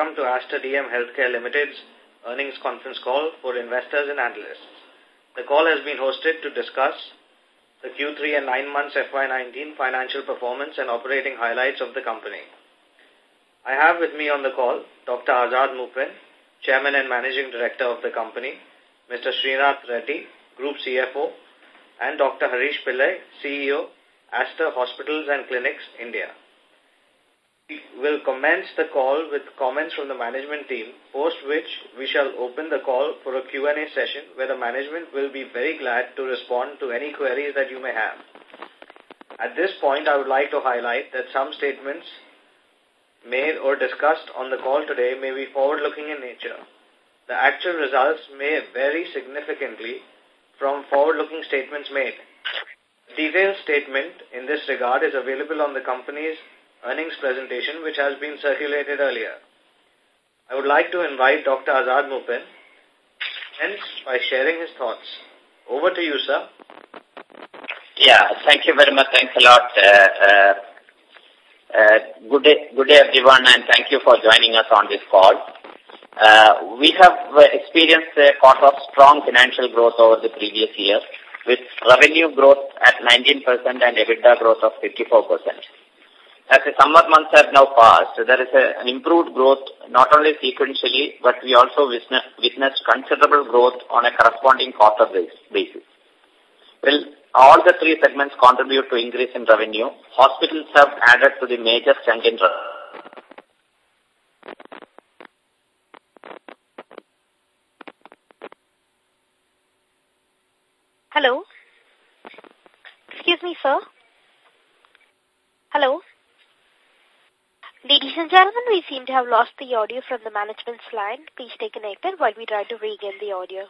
welcome to Aster DM Healthcare Limited's earnings conference call for investors and analysts. The call has been hosted to discuss the Q3 and 9 months FY19 financial performance and operating highlights of the company. I have with me on the call Dr. Azad Moopen, Chairman and Managing Director of the company, Mr. Srinath Reddy, Group CFO, and Dr. Harish Pillai, CEO, Aster Hospitals and Clinics, India. We will commence the call with comments from the management team, post which we shall open the call for a Q&A session where the management will be very glad to respond to any queries that you may have. At this point, I would like to highlight that some statements made or discussed on the call today may be forward-looking in nature. The actual results may vary significantly from forward-looking statements made. Detailed statement in this regard is available on the company's earnings presentation, which has been circulated earlier. I would like to invite Dr. Azad Moopen, hence by sharing his thoughts. Over to you, sir. Yeah, thank you very much. Thanks a lot. Uh, uh, uh, good day, good day everyone, and thank you for joining us on this call. Uh, we have experienced a quarter of strong financial growth over the previous year, with revenue growth at 19% and EBITDA growth of 54%. As the summer months have now passed, there is a, an improved growth not only sequentially, but we also witness, witnessed considerable growth on a corresponding quarter basis. Well, all the three segments contribute to increase in revenue. Hospitals have added to the major chunk in revenue. Hello? Excuse me, sir. Hello? Ladies and gentlemen, we seem to have lost the audio from the management's line. Please stay connected while we try to regain the audio.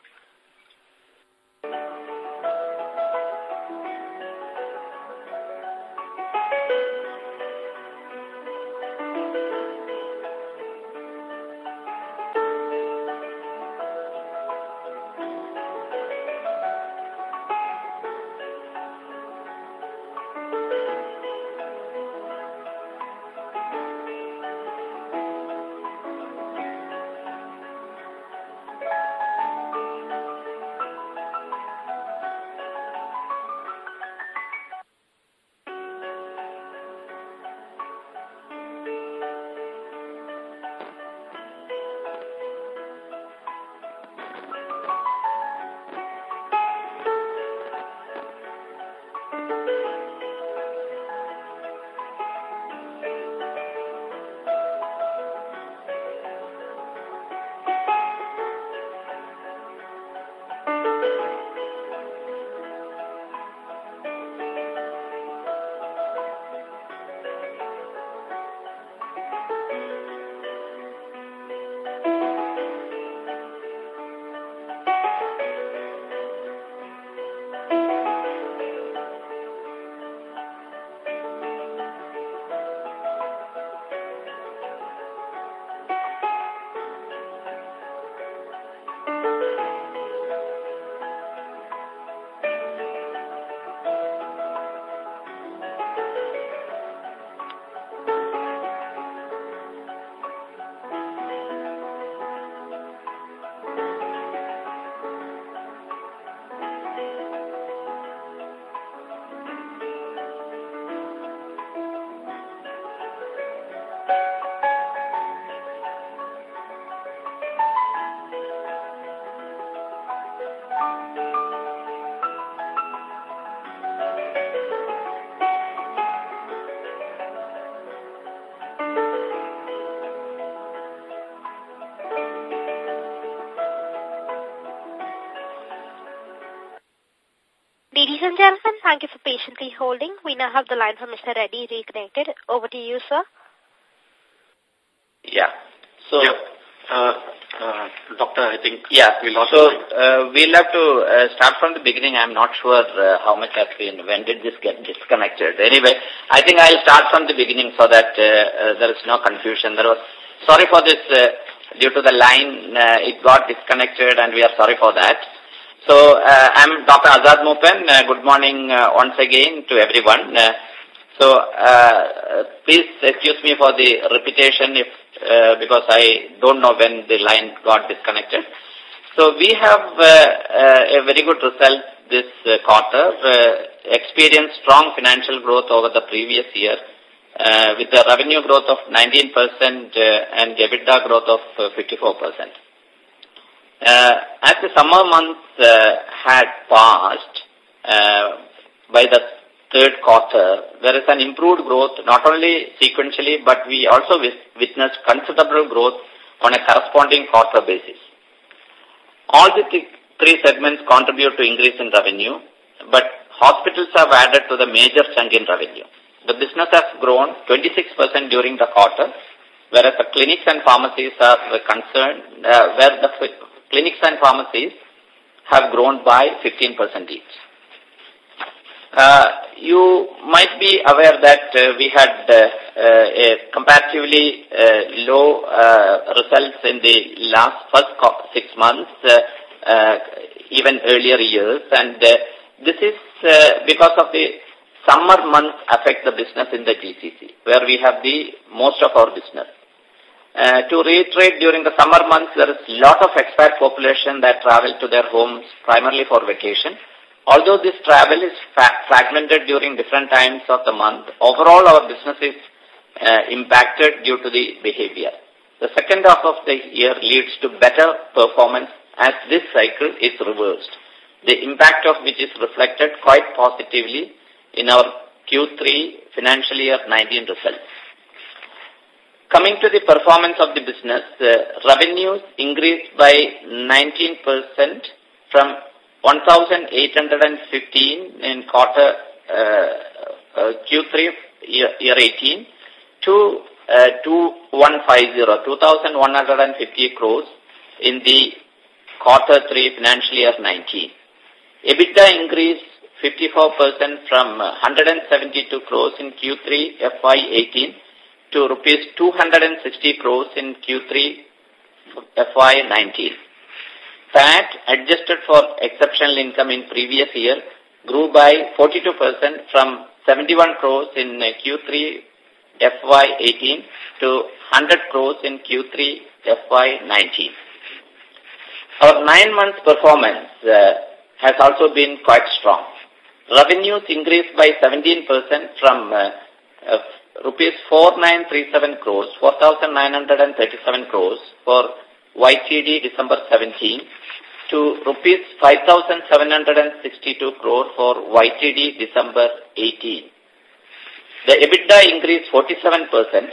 Thank you for patiently holding. We now have the line from Mr. Reddy reconnected. Over to you, sir. Yeah. So, yeah. Uh, uh, doctor, I think yeah. we lost So, uh, we'll have to uh, start from the beginning. I'm not sure uh, how much has been, when did this get disconnected. Anyway, I think I'll start from the beginning so that uh, uh, there is no confusion. There was, sorry for this, uh, due to the line, uh, it got disconnected and we are sorry for that. So, uh, I'm Dr. Azad Moopen. Uh, good morning uh, once again to everyone. Uh, So uh, please excuse me for the repetition if uh, because I don't know when the line got disconnected. So we have uh, uh, a very good result this quarter, uh, experienced strong financial growth over the previous year uh, with a revenue growth of 19% uh, and EBITDA growth of uh, 54%. Uh, as the summer months uh, had passed uh, by the third quarter, there is an improved growth not only sequentially, but we also witnessed considerable growth on a corresponding quarter basis. All the th three segments contribute to increase in revenue, but hospitals have added to the major chunk in revenue. The business has grown 26% during the quarter, whereas the clinics and pharmacies are concerned, uh, where the clinics and pharmacies have grown by 15% each. Uh, you might be aware that uh, we had uh, uh a comparatively uh, low uh, results in the last first six months, even earlier years, and this is because of the summer months affect the business in the GCC, where we have the most of our business. Uh, to reiterate, during the summer months, there is a lot of expat population that travel to their homes primarily for vacation. Although this travel is fragmented during different times of the month, overall our business is uh, impacted due to the behavior. The second half of the year leads to better performance as this cycle is reversed, the impact of which is reflected quite positively in our Q3 financial year 19 results. Coming to the performance of the business, uh, revenues increased by 19% from 1,815 in quarter uh, uh, Q3 year, year 18 to uh, 2150, 2,150 crores in the quarter 3 financial year 19. EBITDA increased 54% from 172 crores in Q3 FY 18 to rupees 260 crores in Q3 FY 19. PAT, adjusted for exceptional income in previous year, grew by 42% from 71 crores in Q3 FY18 to 100 crores in Q3 FY19. Our nine months performance uh, has also been quite strong. Revenues increased by 17% from uh, uh, rupees 4937 crores, 4937 crores for YTD December 17 to rupees 5,762 crore for YTD December 18. The EBITDA increased 47%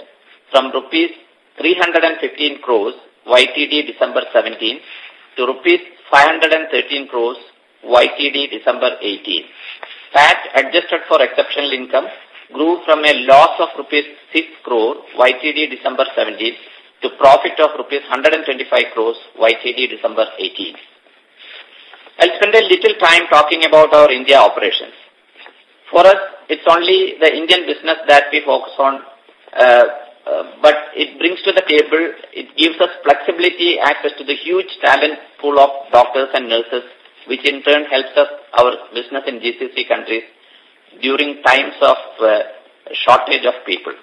from rupees 315 crores YTD December 17 to rupees 513 crores YTD December 18. PAT adjusted for exceptional income grew from a loss of rupees 6 crore YTD December 17 to profit of rupees 125 crores YTD December 18. I'll spend a little time talking about our India operations. For us, it's only the Indian business that we focus on, uh, uh, but it brings to the table, it gives us flexibility, access to the huge talent pool of doctors and nurses, which in turn helps us, our business in GCC countries, during times of uh, shortage of people.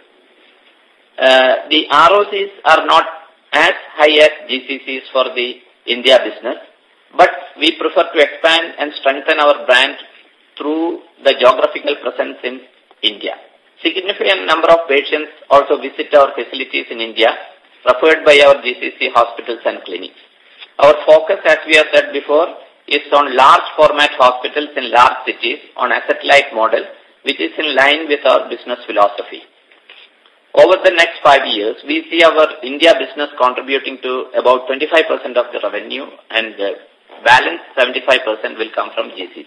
Uh, the ROCs are not as high as GCCs for the India business, but we prefer to expand and strengthen our brand through the geographical presence in India. Significant number of patients also visit our facilities in India, referred by our GCC hospitals and clinics. Our focus, as we have said before, is on large format hospitals in large cities on asset-light model, which is in line with our business philosophy. Over the next five years, we see our India business contributing to about 25% of the revenue and the balance 75% will come from GCC.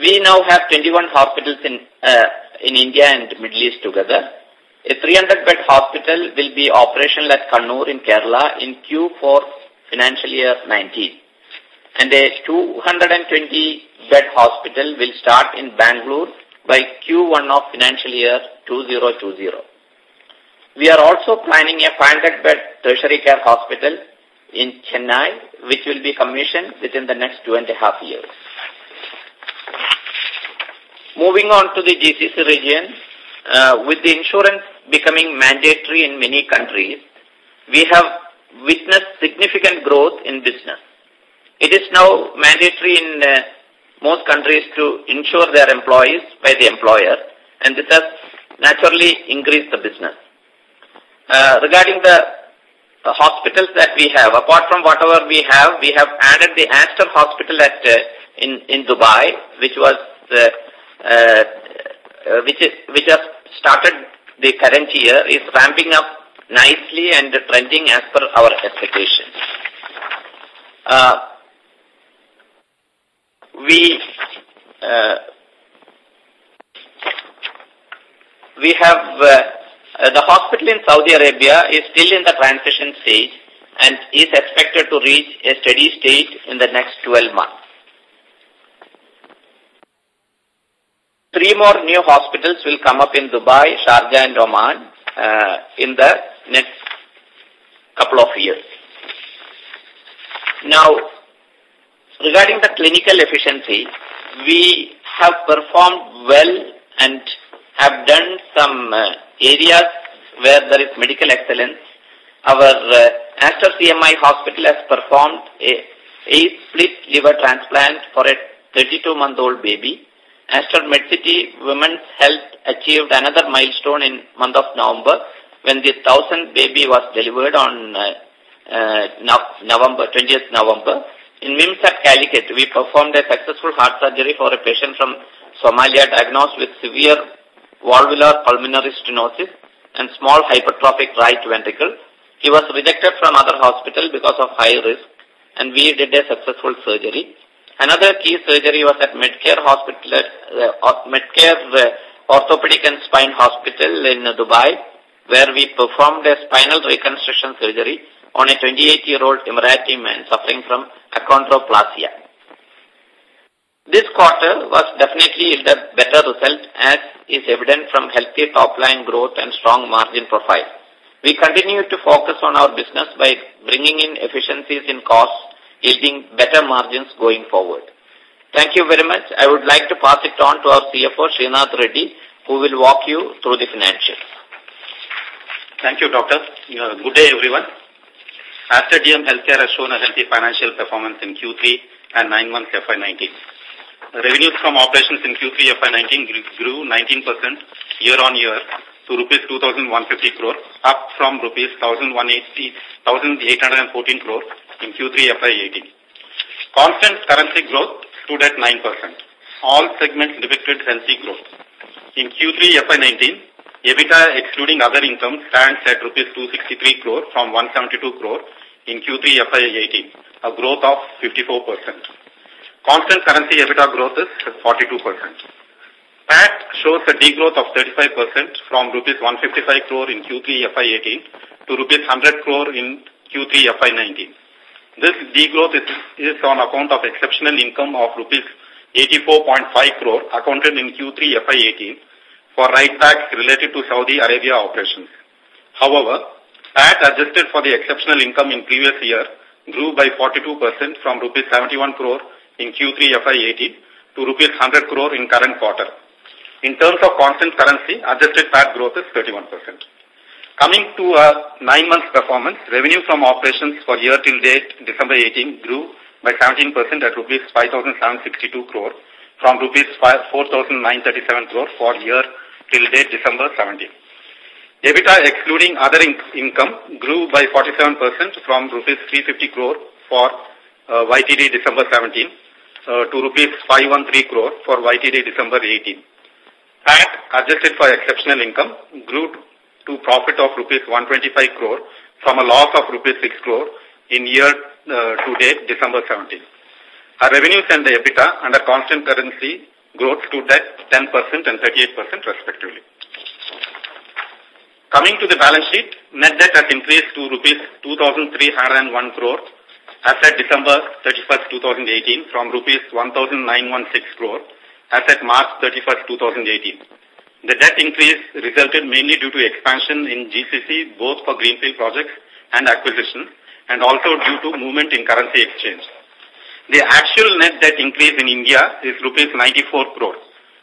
We now have 21 hospitals in, uh, in India and Middle East together. A 300-bed hospital will be operational at Kannur in Kerala in Q4 financial year 19. And a 220-bed hospital will start in Bangalore by Q1 of financial year 2020. We are also planning a 500-bed tertiary care hospital in Chennai, which will be commissioned within the next two and a half years. Moving on to the GCC region, uh, with the insurance becoming mandatory in many countries, we have witnessed significant growth in business. It is now mandatory in uh, most countries to insure their employees by the employer, and this has naturally increased the business. Uh, regarding the hospitals that we have, apart from whatever we have, we have added the Aster Hospital at uh, in in Dubai, which was which is which has started the current year, is ramping up nicely and trending as per our expectations. We uh, we have uh, uh, the hospital in Saudi Arabia is still in the transition stage and is expected to reach a steady state in the next 12 months. Three more new hospitals will come up in Dubai, Sharjah and Oman uh, in the next couple of years. Now, regarding the clinical efficiency, we have performed well and have done some uh, areas where there is medical excellence. Our uh, Aster CMI hospital has performed a, a split liver transplant for a 32-month-old baby. Aster MedCity Women's Health achieved another milestone in month of November when the 1000th baby was delivered on uh, uh, November 20th November. In MIMS at Calicut, we performed a successful heart surgery for a patient from Somalia diagnosed with severe valvular pulmonary stenosis and small hypertrophic right ventricle. He was rejected from other hospital because of high risk and we did a successful surgery. Another key surgery was at Medcare Hospital, uh, Medcare uh, Orthopedic and Spine Hospital in Dubai, where we performed a spinal reconstruction surgery on a 28-year-old Emirati man suffering from achondroplasia. This quarter was definitely a better result as is evident from healthy top-line growth and strong margin profile. We continue to focus on our business by bringing in efficiencies in costs, yielding better margins going forward. Thank you very much. I would like to pass it on to our CFO, Srinath Reddy, who will walk you through the financials. Thank you, Doctor. Uh, good day, everyone. Aster DM Healthcare has shown a healthy financial performance in Q3 and 9 months FY19. Revenues from operations in Q3 FY19 grew 19% year-on-year to rupees 2,150 crore, up from rupees 1,814 crore in Q3 FY18. Constant currency growth stood at 9%. All segments depicted healthy growth. In Q3 FY19, EBITDA excluding other income stands at rupees 263 crore from 172 crore in Q3 FY18, a growth of 54%. Constant currency EBITDA growth is 42%. PAT shows a degrowth of 35% from rupees 155 crore in Q3 FY18 to rupees 100 crore in Q3 FY19. This degrowth is, is on account of exceptional income of rupees 84.5 crore accounted in Q3 FY18 for write-backs related to Saudi Arabia operations. However, PAT adjusted for the exceptional income in previous year grew by 42% from rupees 71 crore in Q3 FY18 to rupees 100 crore in current quarter. In terms of constant currency, adjusted PAT growth is 31%. Coming to uh, nine months performance, revenue from operations for year till date December 18 grew by 17% at rupees 5,762 crore from rupees 4,937 crore for year till date December 17. EBITDA excluding other in income grew by 47% from rupees 350 crore for uh, YTD December 17 uh, to rupees 513 crore for YTD December 18. PAT adjusted for exceptional income grew to profit of rupees 125 crore from a loss of rupees 6 crore in year uh, to date December 17. Our revenues and the EBITDA under constant currency growth stood at 10% and 38% respectively. Coming to the balance sheet, net debt has increased to rupees 2,301 crore as at December 31st, 2018 from rupees 1,916 crore as at March 31st, 2018. The debt increase resulted mainly due to expansion in GCC both for greenfield projects and acquisitions and also due to movement in currency exchange. The actual net debt increase in India is rupees 94 crore.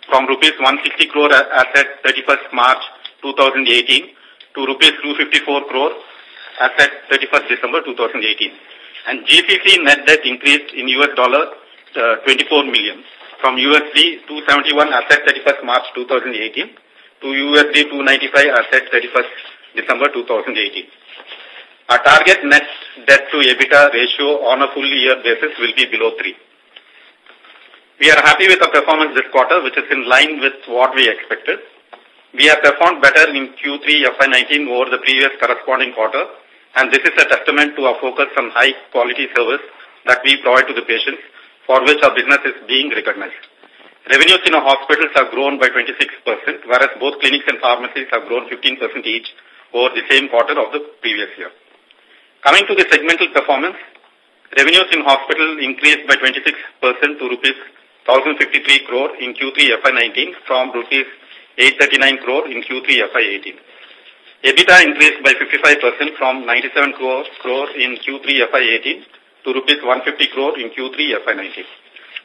from rupees 160 crore as at 31st March 2018 to rupees 254 crore as at 31st December 2018. And GCC net debt increased in US dollar uh, 24 million from USD 271 as at 31st March 2018 to USD 295 as at 31st December 2018. Our target net debt to EBITDA ratio on a full year basis will be below 3. We are happy with the performance this quarter, which is in line with what we expected. We have performed better in Q3 FY19 over the previous corresponding quarter, and this is a testament to our focus on high quality service that we provide to the patients, for which our business is being recognized. Revenues in our hospitals have grown by 26%, whereas both clinics and pharmacies have grown 15% each over the same quarter of the previous year. Coming to the segmental performance, revenues in hospital increased by 26% to rupees 1053 crore in Q3 FY19 from rupees 839 crore in Q3 FY18. EBITDA increased by 55% from 97 crore, crore in Q3 FY18 to rupees 150 crore in Q3 FY19.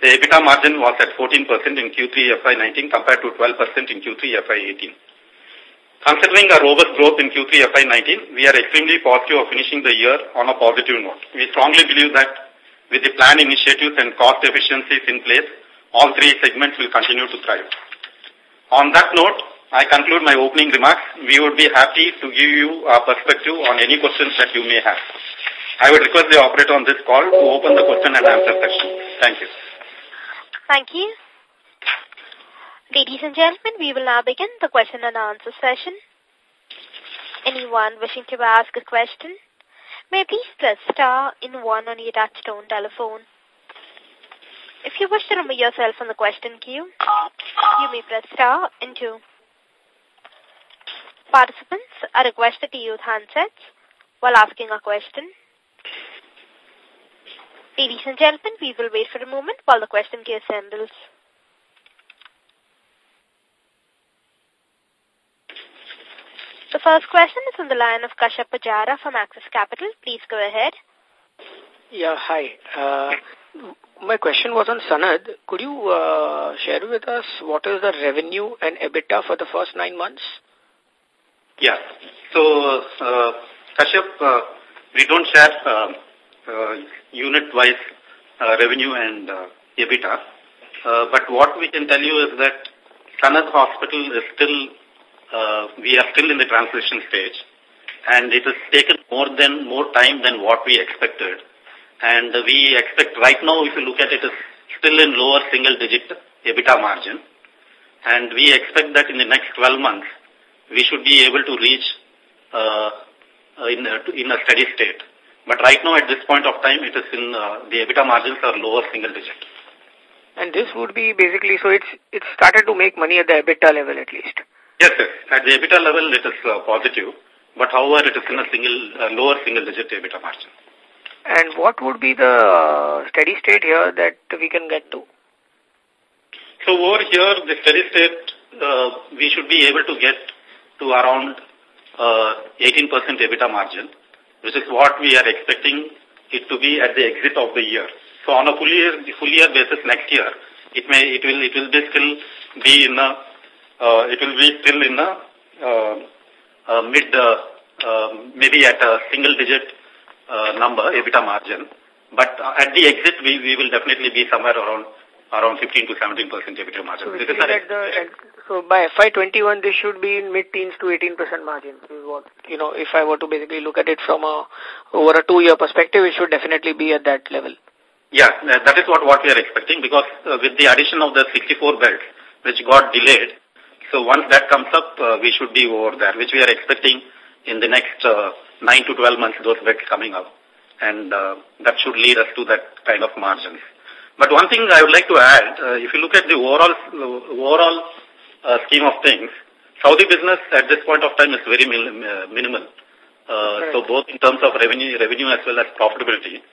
The EBITDA margin was at 14% in Q3 FY19 compared to 12% in Q3 FY18. Considering our robust growth in Q3 FY19, we are extremely positive of finishing the year on a positive note. We strongly believe that with the plan initiatives and cost efficiencies in place, all three segments will continue to thrive. On that note, I conclude my opening remarks. We would be happy to give you our perspective on any questions that you may have. I would request the operator on this call to open the question and answer section. Thank you. Thank you. Ladies and gentlemen, we will now begin the question and answer session. Anyone wishing to ask a question may please press star in one on your touchtone telephone. If you wish to remove yourself from the question queue, you may press star in two. Participants are requested to use handsets while asking a question. Ladies and gentlemen, we will wait for a moment while the question queue assembles. The first question is on the line of Kashyap Pujara from Axis Capital. Please go ahead. Yeah, hi. Uh, my question was on Sanad. Could you uh, share with us what is the revenue and EBITDA for the first nine months? Yeah. So, uh, Kashyap, uh, we don't share uh, uh, unit-wise uh, revenue and uh, EBITDA. Uh, but what we can tell you is that Sanad Hospital is still uh, we are still in the transition stage and it has taken more than more time than what we expected. And we expect right now, if you look at it, is still in lower single digit EBITDA margin. And we expect that in the next 12 months, we should be able to reach uh, in, a, in a steady state. But right now, at this point of time, it is in uh, the EBITDA margins are lower single digit. And this would be basically, so it's it's started to make money at the EBITDA level at least. Yes, sir. At the EBITDA level, it is uh, positive, but however, it is in a single, uh, lower single-digit EBITDA margin. And what would be the uh, steady state here that we can get to? So over here, the steady state, uh, we should be able to get to around 18% uh, EBITDA margin, which is what we are expecting it to be at the exit of the year. So on a full year, full year basis next year, it may, it will, it will be still be in a it will be still in a uh, uh, mid, uh, uh, maybe at a single digit uh, number, EBITDA margin. But uh, at the exit, we, we will definitely be somewhere around around 15 to 17 percent EBITDA margin. So, this at the, so by FY21, this should be in mid-teens to 18 percent margin. Is what you know. If I were to basically look at it from a over a two-year perspective, it should definitely be at that level. Yeah, that is what what we are expecting because uh, with the addition of the 64 beds, which got delayed, so once that comes up, uh, we should be over there, which we are expecting in the next uh, 9 to 12 months, those beds coming up. And uh, that should lead us to that kind of margins. But one thing I would like to add, uh, if you look at the overall overall uh, scheme of things, Saudi business at this point of time is very uh, minimal. Uh, so both in terms of revenue, revenue as well as profitability,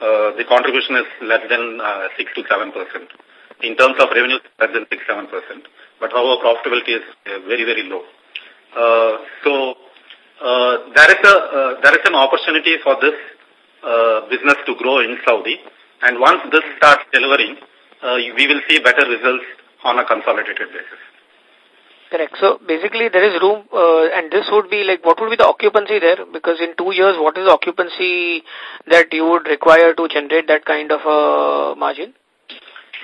uh, the contribution is less than uh, 6 to 7 percent. In terms of revenue, less than 6 7 percent but our profitability is uh, very, very low. Uh, so uh, there is a uh, there is an opportunity for this uh, business to grow in Saudi, and once this starts delivering, uh, we will see better results on a consolidated basis. Correct. So basically there is room, uh, and this would be like, what would be the occupancy there? Because in two years, what is the occupancy that you would require to generate that kind of a margin?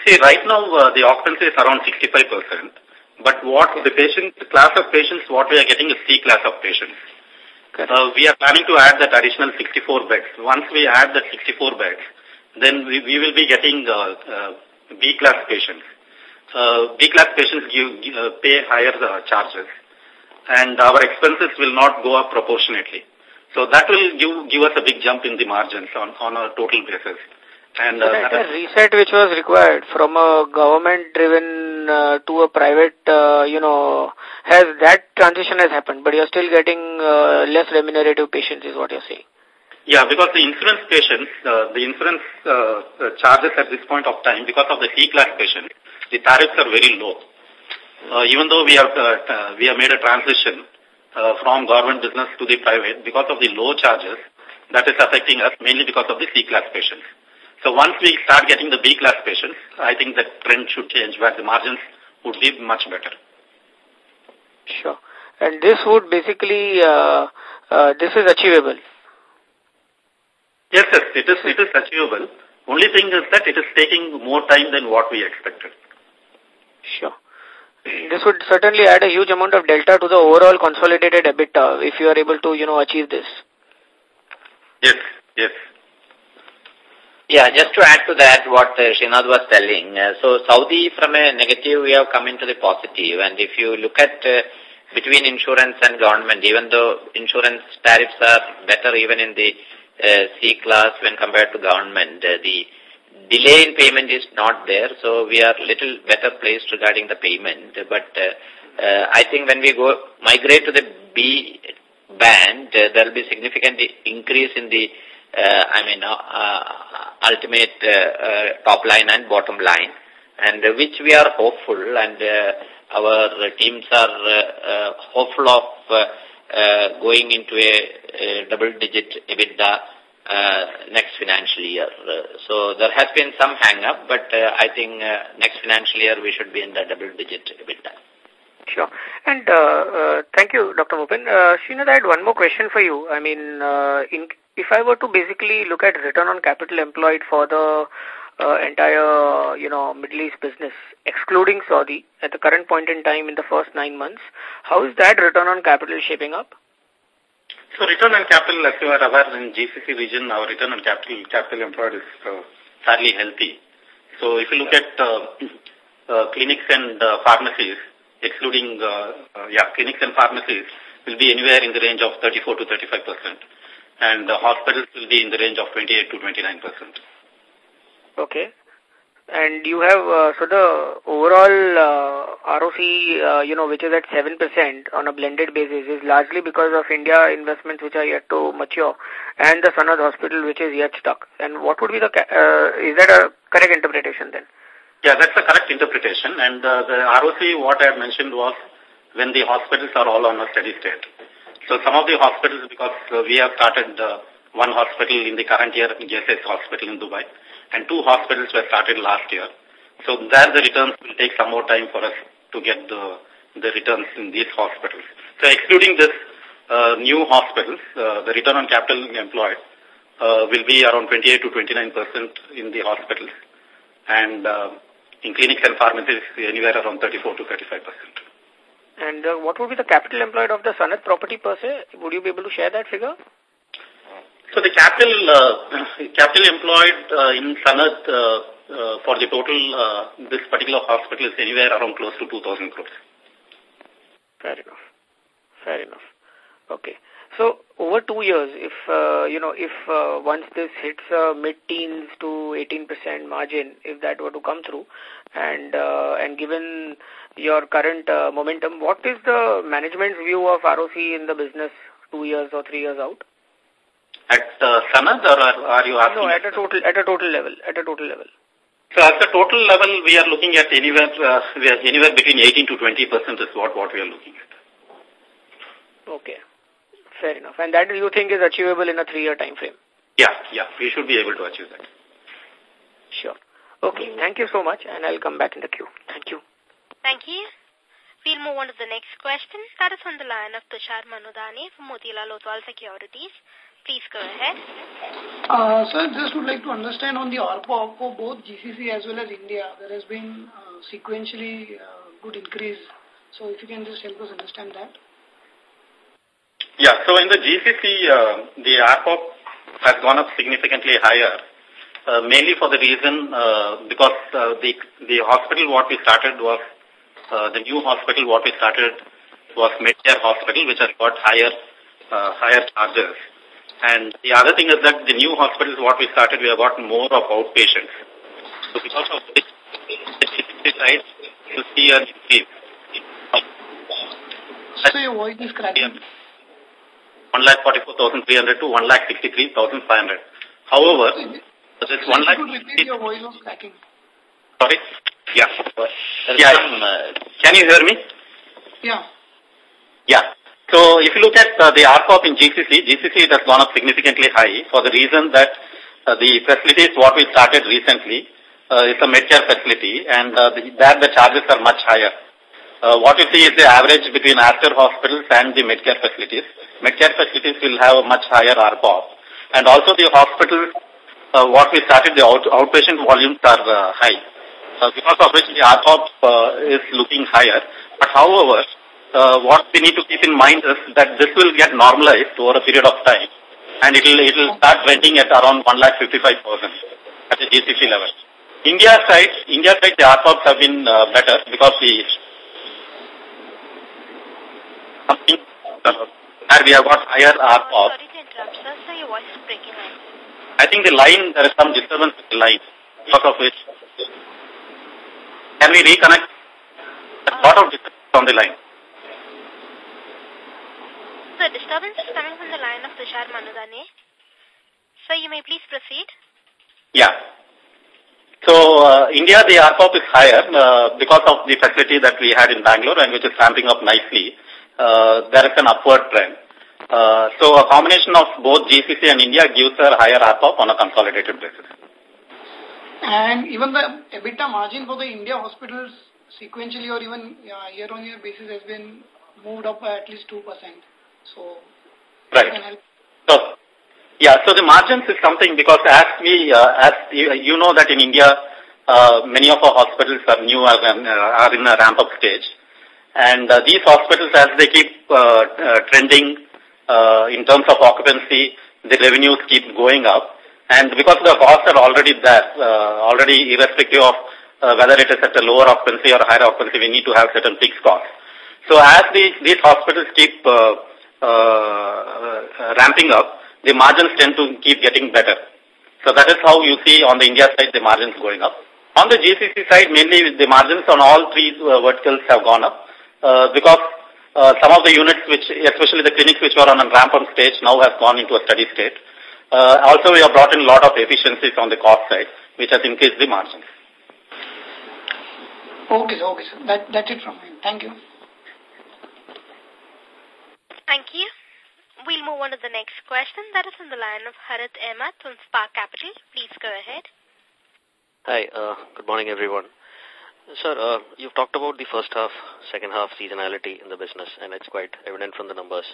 See, right now uh, the occupancy is around 65%. But what the patient, the class of patients, what we are getting is C class of patients. Uh, we are planning to add that additional 64 beds. Once we add that 64 beds, then we, we will be getting uh, uh, B class patients uh, B-class patients give, uh, pay higher uh, charges and our expenses will not go up proportionately. So that will give, give us a big jump in the margins on, on a total basis. And uh, that reset which was required from a government-driven uh, to a private, uh, you know, has that transition has happened, but you're still getting uh, less remunerative patients, is what you're saying. Yeah, because the insurance patients, uh, the insurance uh, uh, charges at this point of time, because of the C-class patients, the tariffs are very low. Uh, even though we have, uh, uh, we have made a transition uh, from government business to the private, because of the low charges, that is affecting us mainly because of the C-class patients. So once we start getting the B-class patients, I think the trend should change where the margins would be much better. Sure. And this would basically, uh, uh, this is achievable. Yes, yes, it is, it is achievable. Only thing is that it is taking more time than what we expected. Sure. This would certainly add a huge amount of delta to the overall consolidated EBITDA if you are able to, you know, achieve this. Yes, yes. Yeah, just to add to that what uh, Srinath was telling. Uh, so Saudi from a negative we have come into the positive and if you look at uh, between insurance and government, even though insurance tariffs are better even in the uh, C class when compared to government, uh, the delay in payment is not there, so we are little better placed regarding the payment. But uh, uh, I think when we go migrate to the B band, there will be significant increase in the, uh, I mean, uh, uh, ultimate uh, uh, top line and bottom line, and uh, which we are hopeful, and our teams are hopeful of going into a, a double-digit EBITDA next financial year. So there has been some hang-up, but I think next financial year we should be in the double-digit EBITDA. Sure. And uh, uh, thank you, Dr. Moopen. Uh, Srinath, I had one more question for you. I mean, uh, in, if I were to basically look at return on capital employed for the uh, entire, you know, Middle East business, excluding Saudi, at the current point in time in the first nine months, how is that return on capital shaping up? So return on capital, as you are aware, in GCC region, our return on capital capital employed is uh, fairly healthy. So if you look at uh, uh, clinics and uh, pharmacies, excluding uh, uh, yeah clinics and pharmacies, will be anywhere in the range of 34 to 35 percent, and uh, hospitals will be in the range of 28 to 29 percent. Okay. And you have, uh, so the overall uh, ROC, uh, you know, which is at 7% on a blended basis is largely because of India investments which are yet to mature and the Sanad hospital which is yet stuck. And what would be the, uh, is that a correct interpretation then? Yeah, that's the correct interpretation. And uh, the ROC, what I mentioned was when the hospitals are all on a steady state. So some of the hospitals, because uh, we have started uh, one hospital in the current year, GSS Hospital in Dubai, and two hospitals were started last year. So there the returns will take some more time for us to get the, the returns in these hospitals. So excluding this uh, new hospitals, uh, the return on capital employed uh, will be around 28 to 29 percent in the hospitals. And uh, in clinics and pharmacies, anywhere around 34 to 35 percent. And uh, what would be the capital employed of the Sanad property per se? Would you be able to share that figure? So the capital uh, capital employed uh, in Sanad uh, uh, for the total uh, this particular hospital is anywhere around close to 2,000 crores. Fair enough. Fair enough. Okay. So over two years, if uh, you know, if uh, once this hits uh, mid-teens to 18% margin, if that were to come through, and uh, and given your current uh, momentum, what is the management's view of ROC in the business two years or three years out? At uh, Sanad or are, are you asking? No, at a total at a total level. At a total level. So at the total level, we are looking at anywhere uh, we are anywhere between 18 to 20 percent is what what we are looking at. Okay, fair enough. And that you think is achievable in a three-year time frame? Yeah, yeah, we should be able to achieve that. Sure. Okay, thank you so much, and I'll come back in the queue. Thank you. We'll move on to the next question. That is on the line of Tushar Manudhane from Motilal Oswal Securities. Please go ahead. Uh, sir, just would like to understand on the ARPOB for both GCC as well as India, there has been uh, sequentially uh, good increase. So if you can just help us understand that. Yeah, so in the GCC, uh, the ARPOB has gone up significantly higher, uh, mainly for the reason uh, because uh, the, the hospital what we started was uh, the new hospital what we started was Medcare Hospital, which has got higher uh, higher charges. And the other thing is that the new hospitals what we started, we have got more of outpatients. So because of this, the side, you see an increase. So your voice is cracking. 1,44,300 to 1,63,500. However, this 1 lakh... repeat, your voice was cracking. Sorry? Yeah. Yeah. Uh, can you hear me? Yeah. Yeah. So if you look at uh, the ARPOB in GCC, GCC it has gone up significantly high for the reason that uh, the facilities what we started recently uh, is a Medcare facility and uh, the, there the charges are much higher. Uh, what you see is the average between Aster hospitals and the Medcare facilities. Medcare facilities will have a much higher ARPOB. And also the hospitals, uh, what we started, the out, outpatient volumes are uh, high because of which the ARPOB uh, is looking higher. But however, uh, what we need to keep in mind is that this will get normalized over a period of time and it will it will start trending at around 1,55,000 at the GCC level. India side, India side, the ARPOBs have been uh, better because the something uh, where we have got higher ARPOB. Sorry to interrupt, sir. Sir, your voice is breaking. I think the line, there is some disturbance in the line because of which can we reconnect? A lot of disturbance on the line. The disturbance is coming from the line of Tushar Manudhane. Sir, you may please proceed. Yeah. So, uh, India, the ARPOB is higher uh, because of the facility that we had in Bangalore and which is ramping up nicely. Uh, there is an upward trend. Uh, so, a combination of both GCC and India gives a higher ARPOB on a consolidated basis. And even the EBITDA margin for the India hospitals sequentially or even year-on-year -year basis has been moved up by at least 2%. So, right. So, yeah, so the margins is something because as we, uh, as you, you, know that in India, uh, many of our hospitals are new uh, are in a ramp-up stage. And uh, these hospitals, as they keep uh, uh, trending uh, in terms of occupancy, the revenues keep going up. And because the costs are already there, uh, already irrespective of uh, whether it is at a lower occupancy or higher occupancy, we need to have certain fixed costs. So as the, these hospitals keep uh, uh, ramping up, the margins tend to keep getting better. So that is how you see on the India side the margins going up. On the GCC side, mainly the margins on all three uh, verticals have gone up uh, because uh, some of the units, which especially the clinics which were on a ramp-up stage, now have gone into a steady state. Uh, also, we have brought in a lot of efficiencies on the cost side, which has increased the margins. Okay, okay, sir. That, that's it from me. Thank you. Thank you. We'll move on to the next question. That is on the line of Harit Ahmed from Spark Capital. Please go ahead. Hi, uh, good morning, everyone. Sir, uh, you've talked about the first half, second half seasonality in the business, and it's quite evident from the numbers.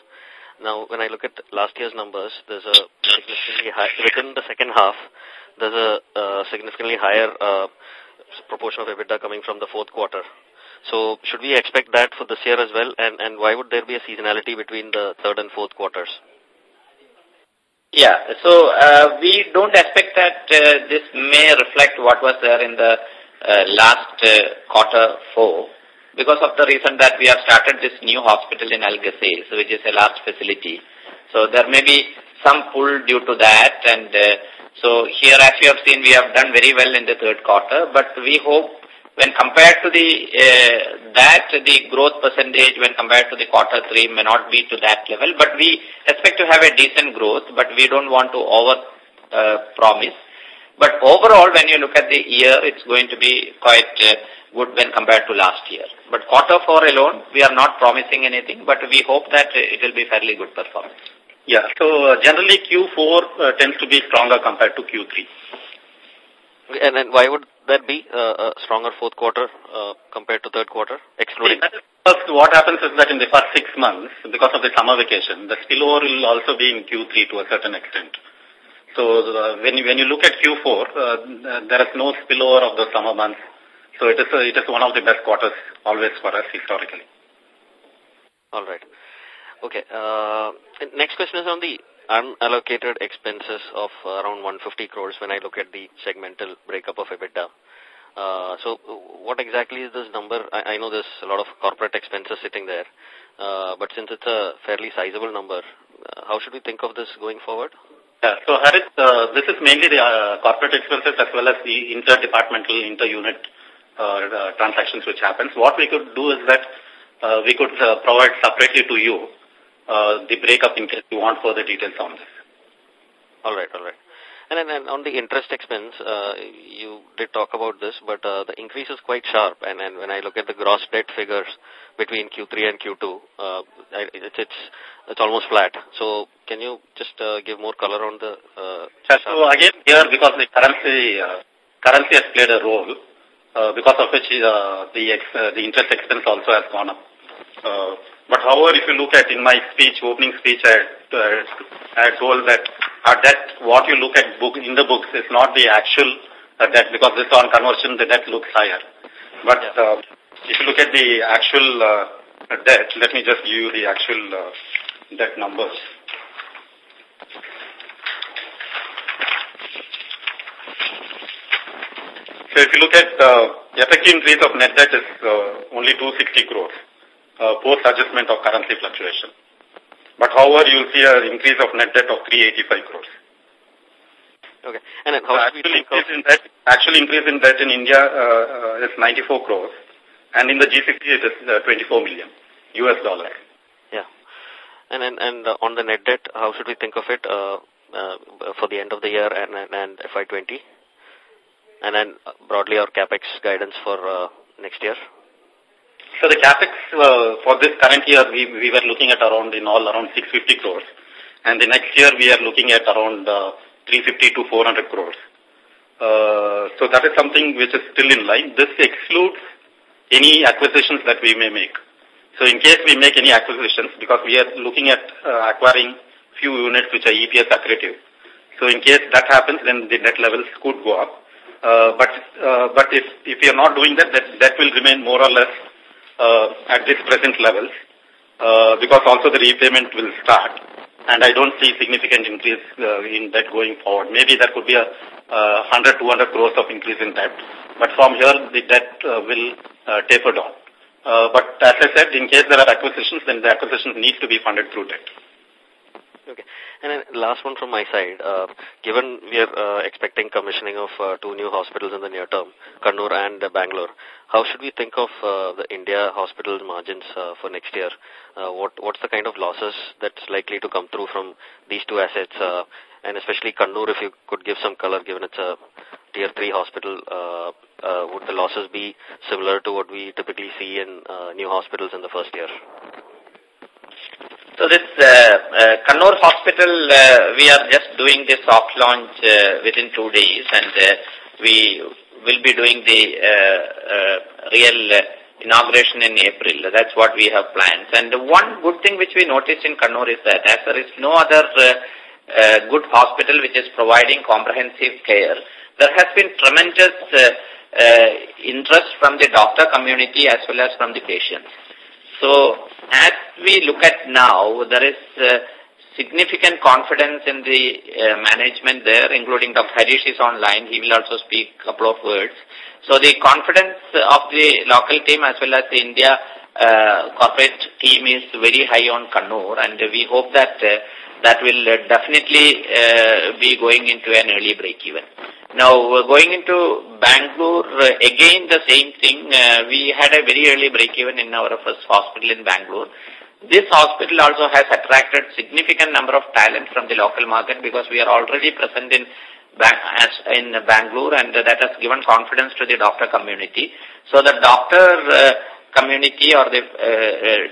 Now, when I look at last year's numbers, there's a significantly high, within the second half, there's a significantly higher uh, proportion of EBITDA coming from the fourth quarter. So, should we expect that for this year as well? And, and why would there be a seasonality between the third and fourth quarters? Yeah, so uh, we don't expect that uh, this may reflect what was there in the uh, last uh, quarter four because of the reason that we have started this new hospital in Al Qusais, which is a large facility. So there may be some pull due to that. And uh, so here, as you have seen, we have done very well in the third quarter. But we hope when compared to the uh, that, the growth percentage when compared to the quarter three may not be to that level. But we expect to have a decent growth, but we don't want to over uh, promise. But overall, when you look at the year, it's going to be quite uh, good when compared to last year. But quarter four alone, we are not promising anything, but we hope that it will be fairly good performance. Yeah, so uh, generally Q4 uh, tends to be stronger compared to Q3. And then why would that be uh, a stronger fourth quarter uh, compared to third quarter, excluding? First, what happens is that in the first six months, because of the summer vacation, the spillover will also be in Q3 to a certain extent. So uh, when, you, when you look at Q4, uh, there is no spillover of the summer months. So it is, uh, it is one of the best quarters always for us historically. All right. Okay. Uh, next question is on the unallocated expenses of around 150 crores when I look at the segmental breakup of EBITDA. Uh, so what exactly is this number? I, I know there's a lot of corporate expenses sitting there, uh, but since it's a fairly sizable number, uh, how should we think of this going forward? Yeah, so Harith, uh, this is mainly the uh, corporate expenses as well as the interdepartmental, inter-unit uh, uh, transactions which happens. What we could do is that uh, we could uh, provide separately to you uh, the breakup in case you want further details on this. All right, all right. And then and on the interest expense, uh, you did talk about this, but uh, the increase is quite sharp. And, and when I look at the gross debt figures between Q3 and Q2, uh, it's, it's, it's almost flat. So can you just uh, give more color on the... Uh, yeah, so again, here, because the currency, uh, currency has played a role, uh, because of which uh, the, ex, uh, the interest expense also has gone up. Uh, but however, if you look at in my speech, opening speech, I, uh, I told that our debt, what you look at book in the books is not the actual uh, debt because this on conversion, the debt looks higher. But uh, if you look at the actual uh, debt, let me just give you the actual uh, debt numbers. So if you look at uh, effective increase of net debt is uh, only 260 crores uh, post-adjustment of currency fluctuation. But however, you will see an increase of net debt of 385 crores. Okay. And then how the actual increase, in debt, actual increase in debt in India uh, uh, is 94 crores. And in the GCC, it is uh, 24 million US dollars. Yeah. And, and, and uh, on the net debt, how should we think of it uh, uh, for the end of the year and, and, and FY20? And then uh, broadly our capex guidance for uh, next year? So the capex uh, for this current year, we, we were looking at around in all around 650 crores. And the next year, we are looking at around uh, 350 to 400 crores. Uh, so that is something which is still in line. This excludes any acquisitions that we may make. So in case we make any acquisitions, because we are looking at uh, acquiring few units which are EPS accretive. So in case that happens, then the net levels could go up. Uh, but uh, but if if we are not doing that, that that will remain more or less at this present levels, uh, because also the repayment will start, and I don't see significant increase uh, in debt going forward. Maybe there could be a uh, 100, 200 crores of increase in debt, but from here the debt uh, will uh, taper down. Uh, but as I said, in case there are acquisitions, then the acquisitions need to be funded through debt. Okay. And then last one from my side. Uh, given we are uh, expecting commissioning of uh, two new hospitals in the near term, Kannur and Bangalore, how should we think of uh, the India hospital margins uh, for next year? Uh, what What's the kind of losses that's likely to come through from these two assets? And especially Kannur, if you could give some color, given it's a tier 3 hospital, would the losses be similar to what we typically see in new hospitals in the first year? So this uh, uh, Kannur hospital, uh, we are just doing the soft launch uh, within two days and uh, we will be doing the uh, uh, real uh, inauguration in April. That's what we have planned. And one good thing which we noticed in Kannur is that as there is no other uh, uh, good hospital which is providing comprehensive care, there has been tremendous uh, uh, interest from the doctor community as well as from the patients. So as we look at now, there is uh, significant confidence in the uh, management there, including Dr. Harish is online. He will also speak a couple of words. So the confidence of the local team as well as the India uh, corporate team is very high on Kannur and we hope that that will definitely be going into an early break-even. Now, going into Bangalore, uh, again the same thing. Uh, we had a very early break-even in our first hospital in Bangalore. This hospital also has attracted significant number of talent from the local market because we are already present in as in Bangalore and that has given confidence to the doctor community. So the doctor uh, community or the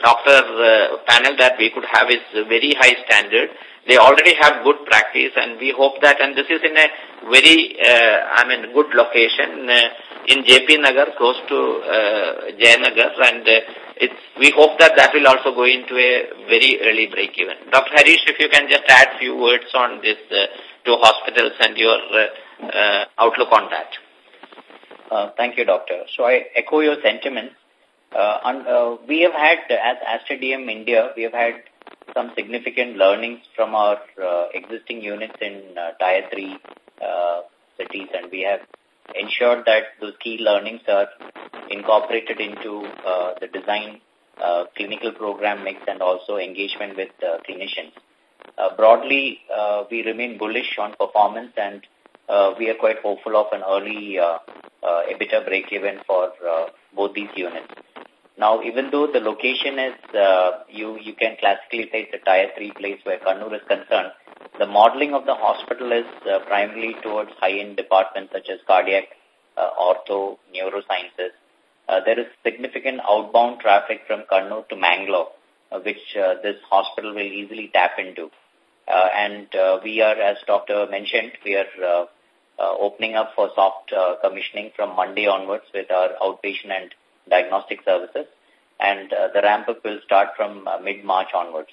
doctor panel that we could have is very high standard. They already have good practice and we hope that, and this is in a very, uh, I mean, good location uh, in JP Nagar, close to uh, Jayanagar, and uh, it's, we hope that that will also go into a very early break even. Dr. Harish, if you can just add few words on this uh, two hospitals and your uh, uh, outlook on that. Thank you, Doctor. So I echo your sentiments. And, we have had, as Aster DM India, we have had some significant learnings from our uh, existing units in uh, Tier 3 uh, cities and we have ensured that those key learnings are incorporated into uh, the design uh, clinical program mix and also engagement with uh, clinicians. Uh, broadly, uh, we remain bullish on performance and uh, we are quite hopeful of an early uh, uh, EBITDA break-even for uh, both these units. Now, even though the location is, uh, you, you can classically say it's a tier 3 place where Kannur is concerned, the modeling of the hospital is uh, primarily towards high-end departments such as cardiac, uh, ortho, neurosciences. Uh, there is significant outbound traffic from Kannur to Mangalore, uh, which uh, this hospital will easily tap into. Uh, and uh, we are, as Doctor mentioned, we are uh, uh, opening up for soft uh, commissioning from Monday onwards with our outpatient and diagnostic services. And uh, the ramp up will start from uh, mid-March onwards.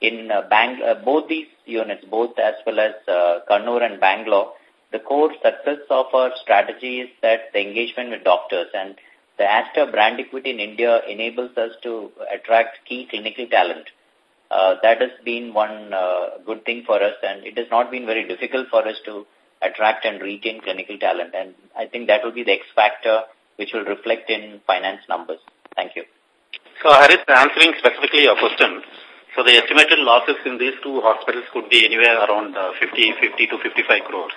In uh, Bang uh, both these units, both as well as uh, and Bangalore, the core success of our strategy is that the engagement with doctors and the Aster brand equity in India enables us to attract key clinical talent. Uh, that has been one uh, good thing for us and it has not been very difficult for us to attract and retain clinical talent and I think that will be the X factor which will reflect in finance numbers. Thank you. So Harith, answering specifically your question, so the estimated losses in these two hospitals could be anywhere around uh, 50, 50 to 55 crores.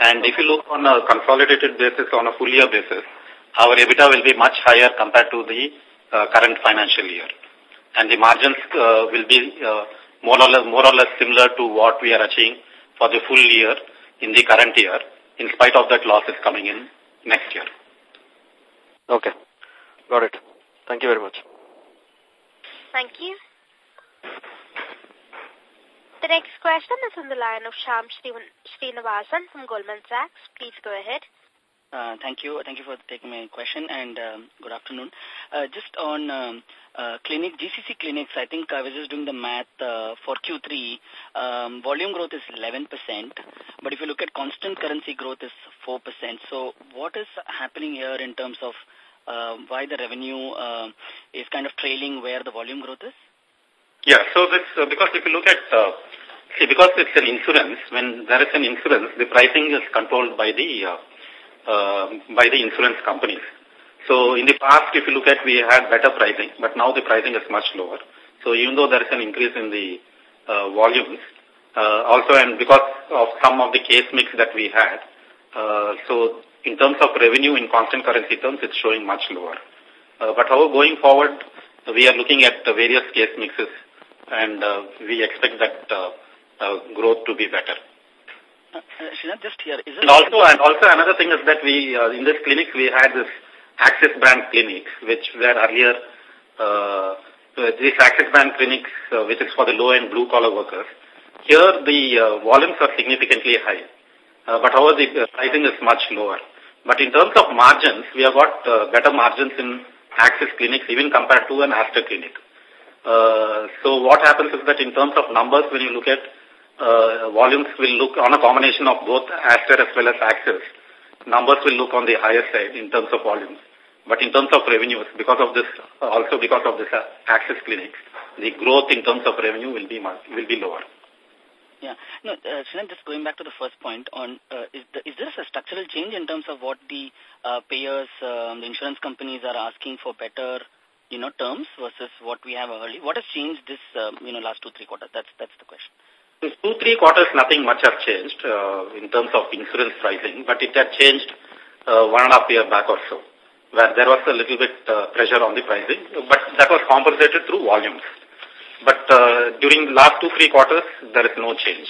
And if you look on a consolidated basis, on a full year basis, our EBITDA will be much higher compared to the uh, current financial year. And the margins uh, will be uh, more, or less, more or less similar to what we are achieving for the full year in the current year, in spite of that losses coming in next year. Okay. Got it. Thank you very much. Thank you. The next question is on the line of Shyam Srinivasan from Goldman Sachs. Please go ahead. Uh, thank you. Thank you for taking my question and um, good afternoon. Uh, just on um, uh, clinic, GCC clinics, I think I was just doing the math uh, for Q3. Um, volume growth is 11%, but if you look at constant currency growth is 4%. So what is happening here in terms of uh, why the revenue uh, is kind of trailing where the volume growth is? Yeah, so this, uh, because if you look at, uh, see, because it's an insurance, when there is an insurance, the pricing is controlled by the, uh, uh, by the insurance companies. So in the past, if you look at, we had better pricing, but now the pricing is much lower. So even though there is an increase in the uh, volumes, uh, also and because of some of the case mix that we had, uh, so in terms of revenue in constant currency terms, it's showing much lower. Uh, but however, going forward, we are looking at uh, various case mixes and uh, we expect that uh, uh, growth to be better. Uh, uh, just here, is and also, and also another thing is that we, uh, in this clinic, we had this Access brand clinic, which were earlier, uh, these Access brand clinic, uh, which is for the low-end blue-collar workers. Here, the uh, volumes are significantly high, uh, but however, the pricing is much lower. But in terms of margins, we have got uh, better margins in Access clinics even compared to an Aster clinic. Uh, so what happens is that in terms of numbers, when you look at uh, volumes will look on a combination of both Aster as well as Access. Numbers will look on the higher side in terms of volumes. But in terms of revenues, because of this, also because of this uh, Access clinics, the growth in terms of revenue will be will be lower. Yeah. No, uh, Shinan, just going back to the first point on, uh, is, the, is there a structural change in terms of what the uh, payers, um, the insurance companies are asking for better, you know, terms versus what we have early? What has changed this, uh, you know, last two, three quarters? That's, that's the question. Two, three quarters, nothing much has changed uh, in terms of insurance pricing, but it had changed uh, one and a half year back or so, where there was a little bit uh, pressure on the pricing, but that was compensated through volumes. But uh, during the last two, three quarters, there is no change.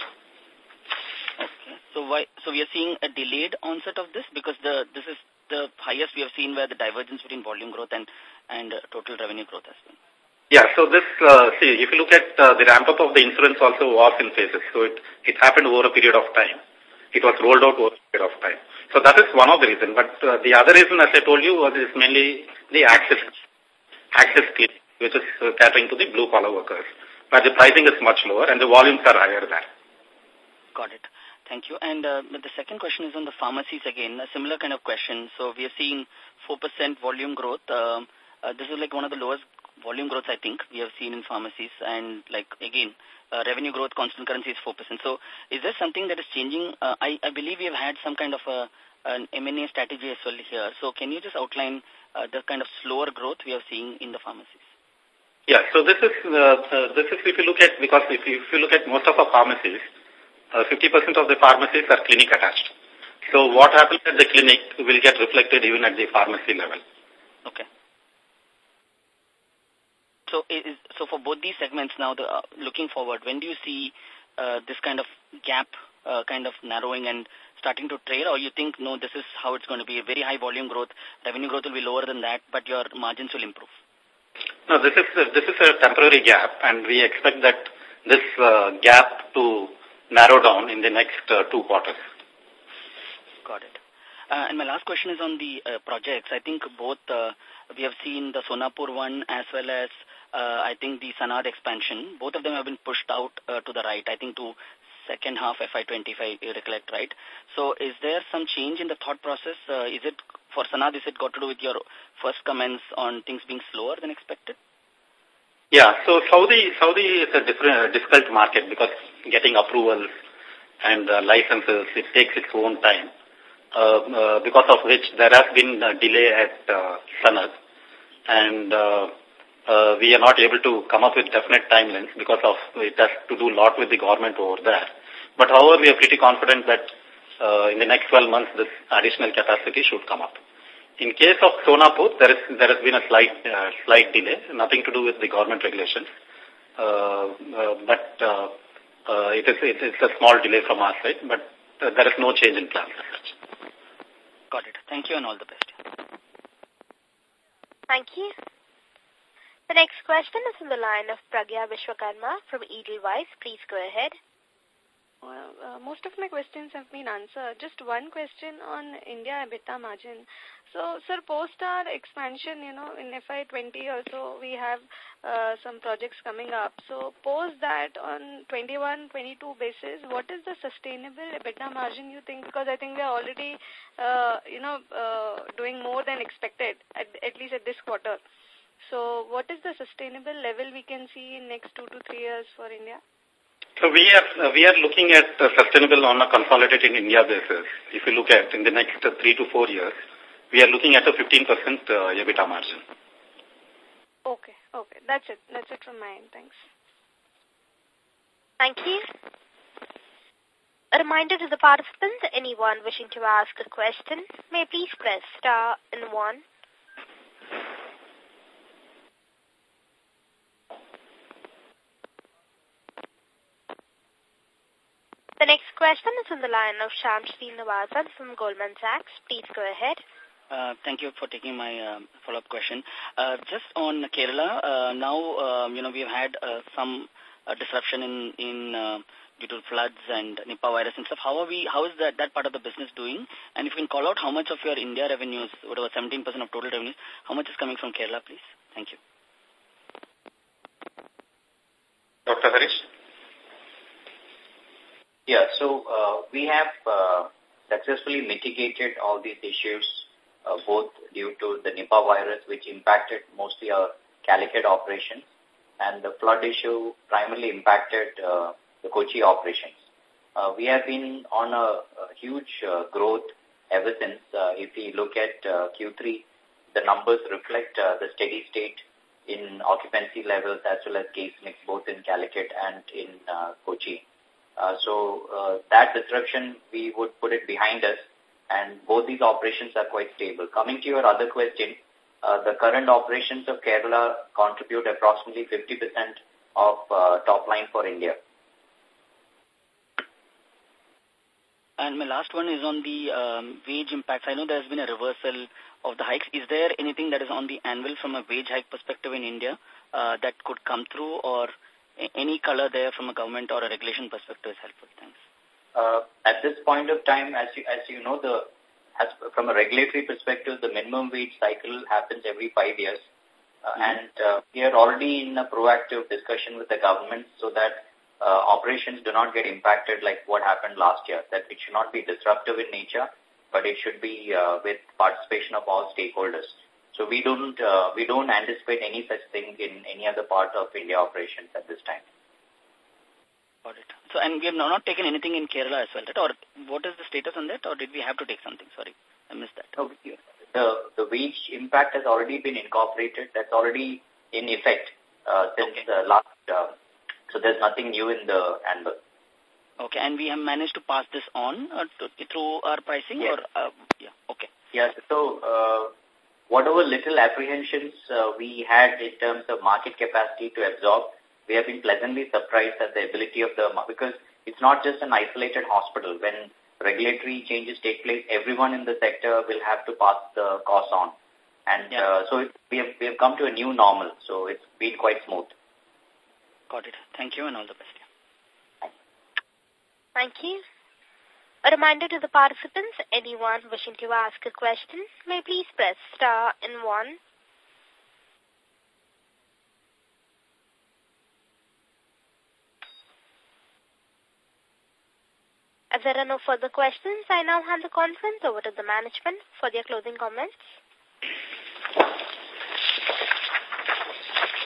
Okay. So why? So we are seeing a delayed onset of this because the this is the highest we have seen where the divergence between volume growth and, and uh, total revenue growth has been? Yeah, so this, uh, see, if you look at uh, the ramp up of the insurance also was in phases. So it, it happened over a period of time. It was rolled out over a period of time. So that is one of the reasons. But uh, the other reason, as I told you, was is mainly the access, access clinic, which is uh, catering to the blue collar workers, where the pricing is much lower and the volumes are higher there. Got it. Thank you. And uh, the second question is on the pharmacies again, a similar kind of question. So we are seeing 4% volume growth. Um, uh, this is like one of the lowest volume growth, I think, we have seen in pharmacies. And like, again, uh, revenue growth, constant currency is 4%. So is there something that is changing? Uh, I, I believe we have had some kind of a, an M&A strategy as well here. So can you just outline the kind of slower growth we are seeing in the pharmacies? Yeah, so this is, uh, uh, this is if you look at, because if you, if you look at most of our pharmacies, 50% uh, of the pharmacies are clinic attached. So what happens at the clinic will get reflected even at the pharmacy level. Okay. So, is, so for both these segments now, the, uh, looking forward, when do you see uh, this kind of gap uh, kind of narrowing and starting to trail, or you think, no, this is how it's going to be, very high volume growth, revenue growth will be lower than that, but your margins will improve? No, this is a, this is a temporary gap, and we expect that this uh, gap to narrow down in the next uh, two quarters. Got it. Uh, and my last question is on the projects. I think both we have seen the Sonapur one as well as I think the Sanad expansion, both of them have been pushed out to the right, I think to second half FY25, you recollect, right? So is there some change in the thought process? Is it, for Sanad, is it got to do with your first comments on things being slower than expected? Yeah, so Saudi, Saudi is a different, difficult market because getting approvals and uh, licenses, it takes its own time. Uh, uh, because of which there has been a delay at uh, Sanad. And uh, uh, we are not able to come up with definite timelines because of it has to do a lot with the government over there. But however, we are pretty confident that uh, in the next 12 months, this additional capacity should come up. In case of Sonapur, there, is, there has been a slight, uh, slight delay, nothing to do with the government regulations. Uh, uh, but uh, uh, it is it is a small delay from our side, but uh, there is no change in plans Got it. Thank you and all the best. Thank you. The next question is from the line of Pragya Vishwakarma from Edelweiss. Please go ahead. Well, uh, most of my questions have been answered. Just one question on India EBITDA margin. So, sir, post our expansion, you know, in FY20 also, we have uh, some projects coming up. So, post that on 21-22 basis, what is the sustainable EBITDA margin you think? Because I think we are already, uh, you know, uh, doing more than expected, at, at least at this quarter. So what is the sustainable level we can see in next two to three years for India? So we are uh, we are looking at uh, sustainable on a consolidated India basis. If you look at in the next uh, three to four years, we are looking at a 15% uh, EBITDA margin. Okay, okay. That's it. That's it from my end. Thanks. Thank you. A reminder to the participants, anyone wishing to ask a question, may please press star and one. The next question is on the line of Shyam Srinivasan from Goldman Sachs. Please go ahead. Uh, thank you for taking my uh, follow-up question. Uh, just on Kerala, uh, now, um, you know, we've had uh, some uh, disruption in, in uh, due to floods and Nipah virus and stuff. How are we, how is that, that part of the business doing? And if you can call out how much of your India revenues, whatever, 17% of total revenues, how much is coming from Kerala, please? Thank you. Dr. Harish? Yeah, so uh, we have uh, successfully mitigated all these issues, uh, both due to the Nipah virus, which impacted mostly our Calicut operations, and the flood issue primarily impacted uh, the Kochi operations. Uh, we have been on a, a huge uh, growth ever since. Uh, if we look at uh, Q3, the numbers reflect uh, the steady state in occupancy levels as well as case mix both in Calicut and in uh, Kochi. Uh, so uh, that disruption, we would put it behind us, and both these operations are quite stable. Coming to your other question, uh, the current operations of Kerala contribute approximately 50% of uh, top line for India. And my last one is on the um, wage impacts. I know there's been a reversal of the hikes. Is there anything that is on the anvil from a wage hike perspective in India uh, that could come through or any color there from a government or a regulation perspective is helpful? Thanks. Uh, at this point of time, as you, as you know, the as from a regulatory perspective, the minimum wage cycle happens every five years. Uh, mm -hmm. And uh, we are already in a proactive discussion with the government so that uh, operations do not get impacted like what happened last year, that it should not be disruptive in nature, but it should be uh, with participation of all stakeholders. So we don't uh, we don't anticipate any such thing in any other part of India operations at this time. Got it. So, and we have not taken anything in Kerala as well, right? Or what is the status on that, or did we have to take something? Sorry, I missed that. No, the, the wage impact has already been incorporated. That's already in effect uh, since okay. the last, uh, so there's nothing new in the annual. Okay, and we have managed to pass this on uh, to, through our pricing? Yes. Or, uh, yeah, okay. Yes, so uh, whatever little apprehensions uh, we had in terms of market capacity to absorb, we have been pleasantly surprised at the ability of the, because it's not just an isolated hospital. When regulatory changes take place, everyone in the sector will have to pass the cost on. And yeah. uh, so it, we, have, we have come to a new normal, so it's been quite smooth. Got it. Thank you and all the best. Thank you. A reminder to the participants, anyone wishing to ask a question may please press star and one. As there are no further questions, I now hand the conference over to the management for their closing comments.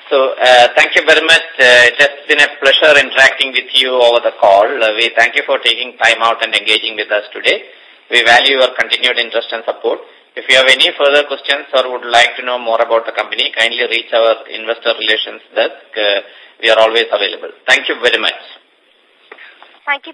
So, uh, thank you very much. Uh, it has been a pleasure interacting with you over the call. Uh, we thank you for taking time out and engaging with us today. We value your continued interest and support. If you have any further questions or would like to know more about the company, kindly reach our investor relations desk. Uh, we are always available. Thank you very much. Thank you,